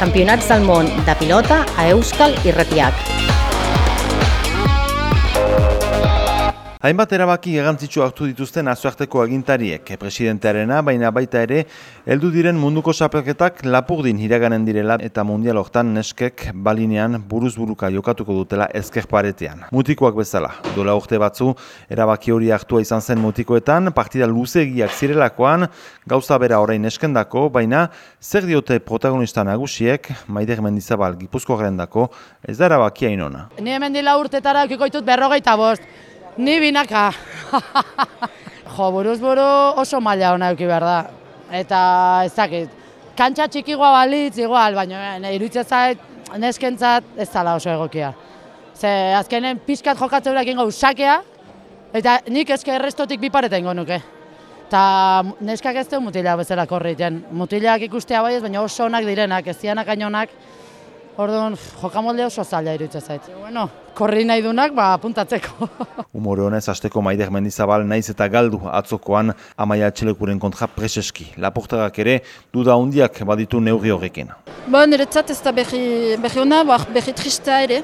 Campionats del món de pilota a Euskal Irratiak. Hainbat erabaki egantzitsu hartu dituzten azuarteko agintariek, presidentearena, baina baita ere, heldu diren munduko sapelketak lapurdin hiraganen direla eta mundial hortan neskek balinean buruz buruka jokatuko dutela ezker paretean. Mutikoak bezala, dola urte batzu, erabaki hori hartua izan zen mutikoetan, partida luzegiak zirelakoan, gauza bera orain eskendako, baina zer diote protagonista nagusiek, maider mendizabal gipuzko dako, ez da erabakia inona. Ni hemen dila urtetara eukiko berrogeita bost, Ni binaka. jo, buruz buru oso maila hona euki behar da. Eta ez dakit, kantxa txikigoa balitz igual, baina eh, iruditzen zait neskentzat ez dala oso egokia. Ze azkenen pixkat jokatzen durak ingo usakea, eta nik eske errestotik bipareta ingo nuke. Eta neskak ez du mutilak bezala korriten. Mutilak ikustea bai ez, baina oso onak direnak, ez zianak ainonak. Orduan, jokamolde oso zaila iruditzen zait. Bueno, korri nahi dunak, ba, puntatzeko. Umore honez, azteko maider mendizabal naiz eta galdu atzokoan amaia atxelekuren kontra preseski. Laportagak ere, duda hundiak baditu neurri horrekin. Ba, niretzat ez da berri, berri hona, ba, berri trista ere.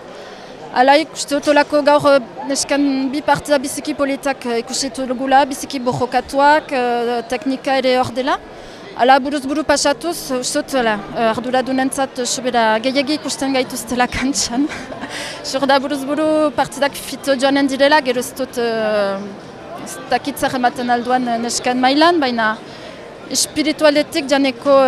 Ala ikuste otolako gaur eh, neskan bi partida biziki politak eh, ikusi dugula, biziki bojokatuak, eh, teknika ere hor dela. Ala buruz buru pasatuz, ustot, uh, ardura dunentzat sobera gehiagi ikusten gaituztela kantxan. Sur da buruz buru partidak fito joanen direla, gero ez dut uh, takitzak ematen alduan nesken mailan, baina espiritualetik janeko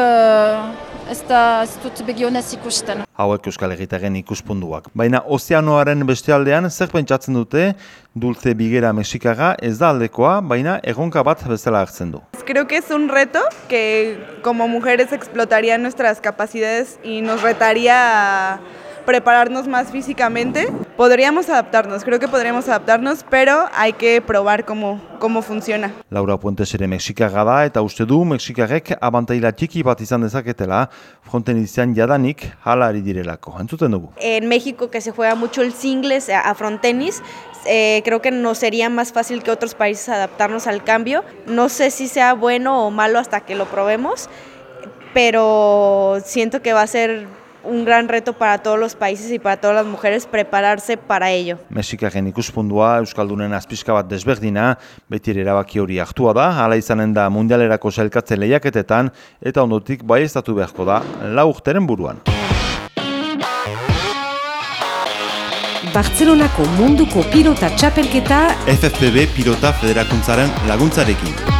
ez da ez dut begionez ikusten. Hauek Euskal Herritaren ikuspunduak. Baina ozeanoaren beste aldean zer pentsatzen dute dulce bigera mexikaga ez da aldekoa, baina egonka bat bezala hartzen du. Creo que es un reto que como mujeres explotaría nuestras capacidades y nos retaría a prepararnos más físicamente. Podríamos adaptarnos, creo que podríamos adaptarnos, pero hay que probar cómo, cómo funciona. Laura Puentes ere Mexikaga da eta uste du Mexikarrek abantaila txiki bat izan dezaketela fronten izan jadanik halari direlako. Entzuten dugu. En México que se juega mucho el singles a frontenis, eh, creo que nos sería más fácil que otros países adaptarnos al cambio. No sé si sea bueno o malo hasta que lo probemos, pero siento que va a ser un gran reto para todos los países y para todas las mujeres prepararse para ello. Mexikaren ikuspundua Euskaldunen azpizka bat desberdina, beti erabaki hori hartua da, hala izanen da mundialerako sailkatze lehiaketetan, eta ondotik bai estatu beharko da, lau buruan. Bartzelonako munduko pilota txapelketa FFPB Pilota Federakuntzaren laguntzarekin.